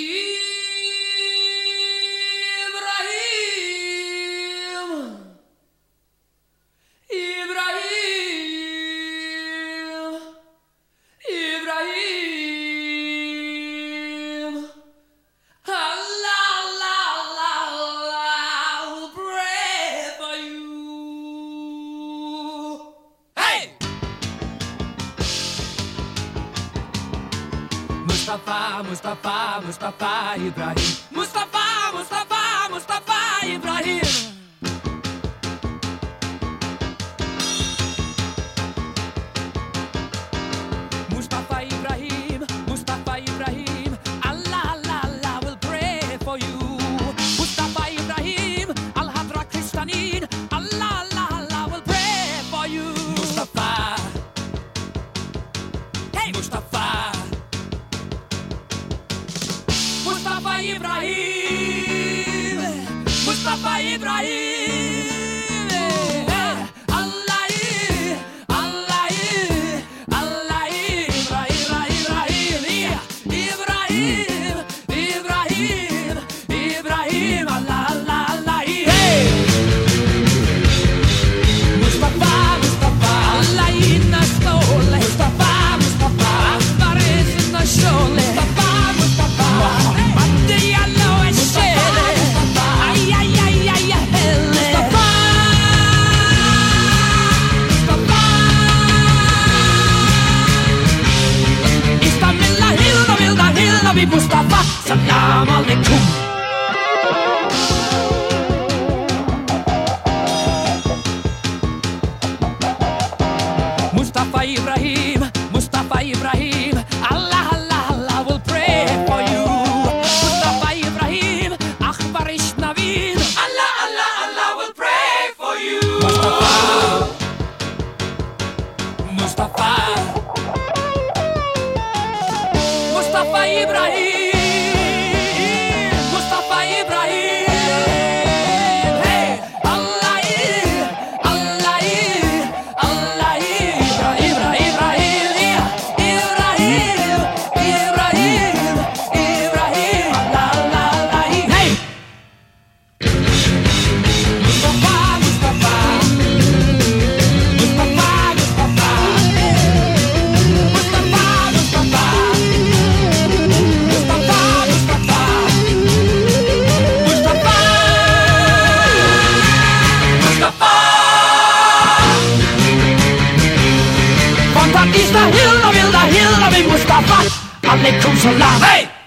E Mustafa, Mustafa, Mustafa Ibrahim. Mustafa, Mustafa, Mustafa Ibrahim. Ibrahim. Mustafa, salam aleikum. Mustafa Ibrahim, Mustafa Ibrahim. Mustafa Ibrahim, Mustafa Ibrahim. Alle kommen von Lava. Hey!